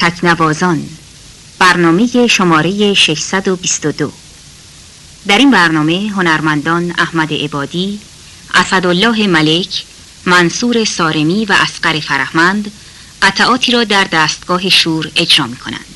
تکنوازان برنامه شماره 622 در این برنامه هنرمندان احمد عبادی، اسدالله ملک، منصور سارمی و اسقر فرهمند قطعاتی را در دستگاه شور اجرا می کنند.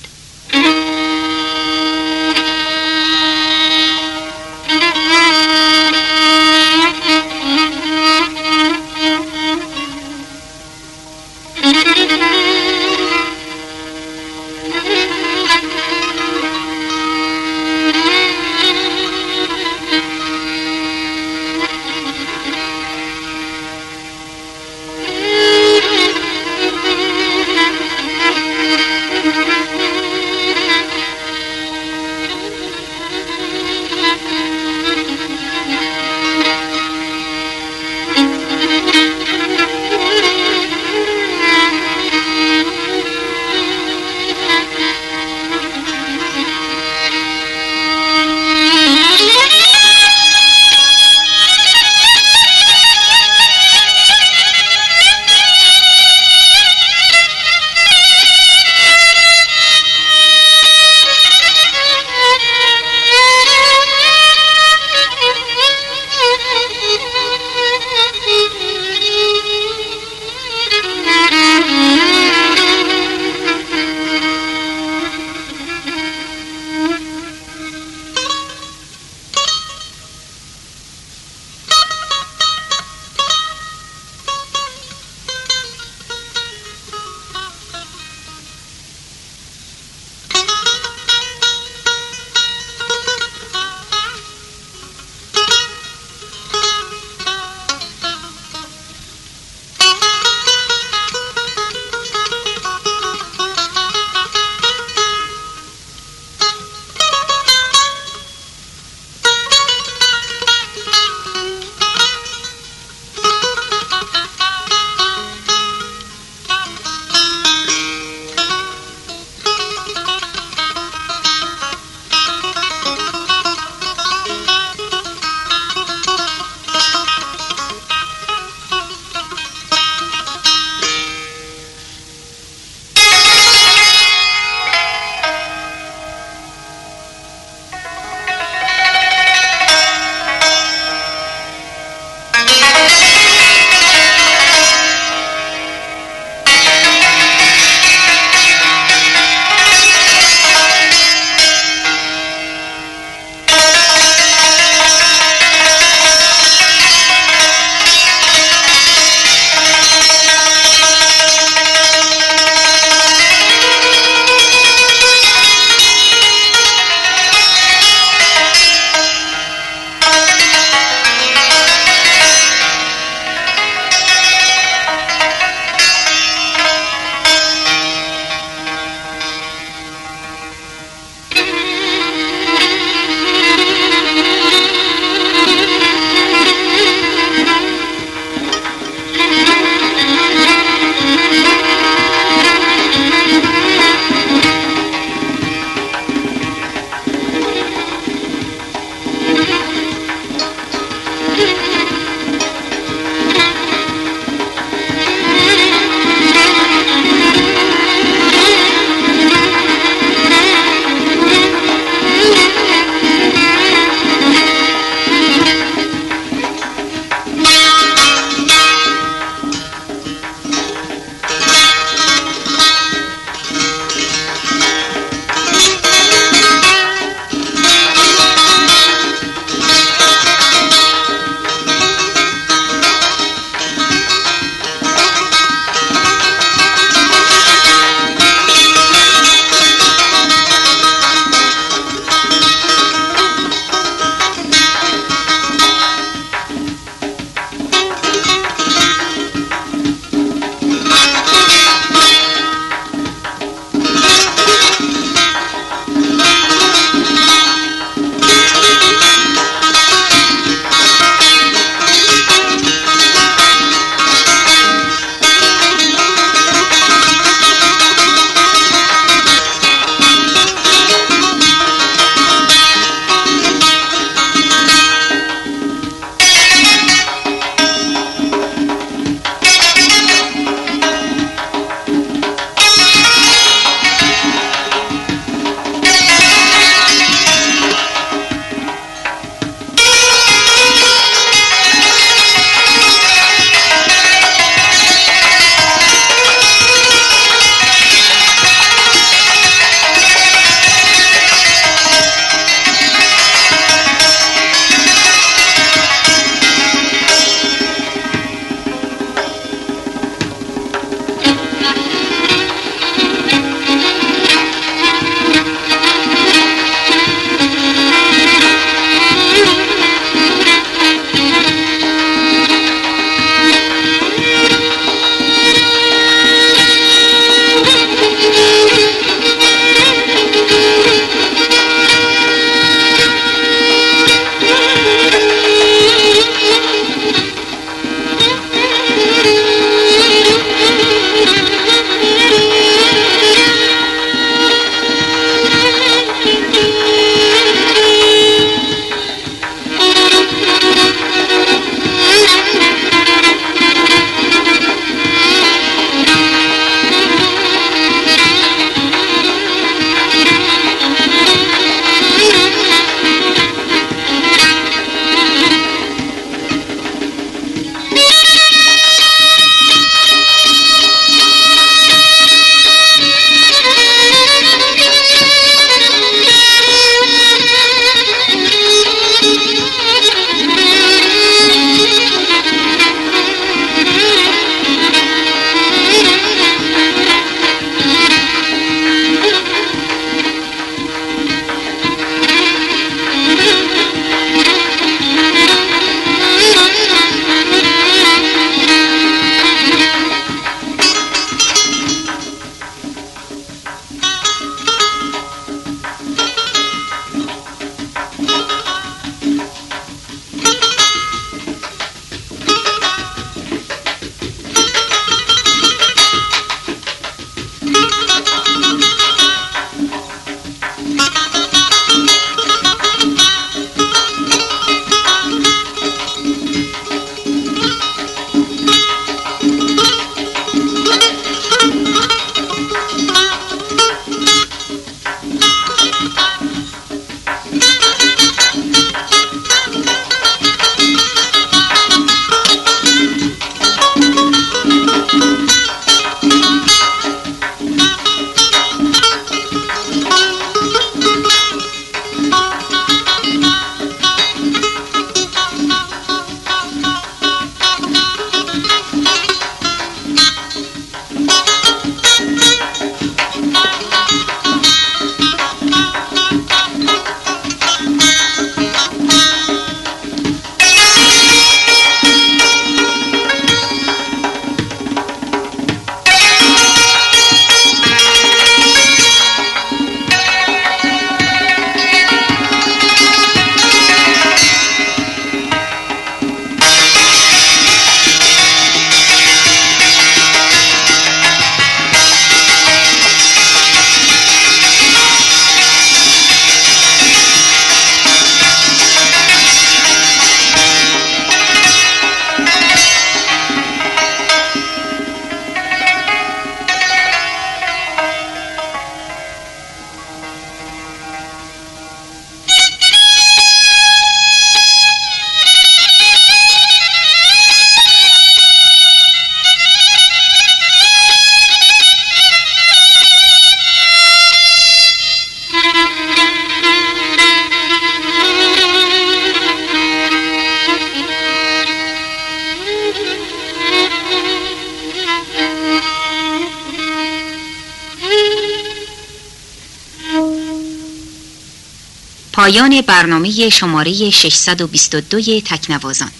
پایان برنامه شماره 622 تکنوازان.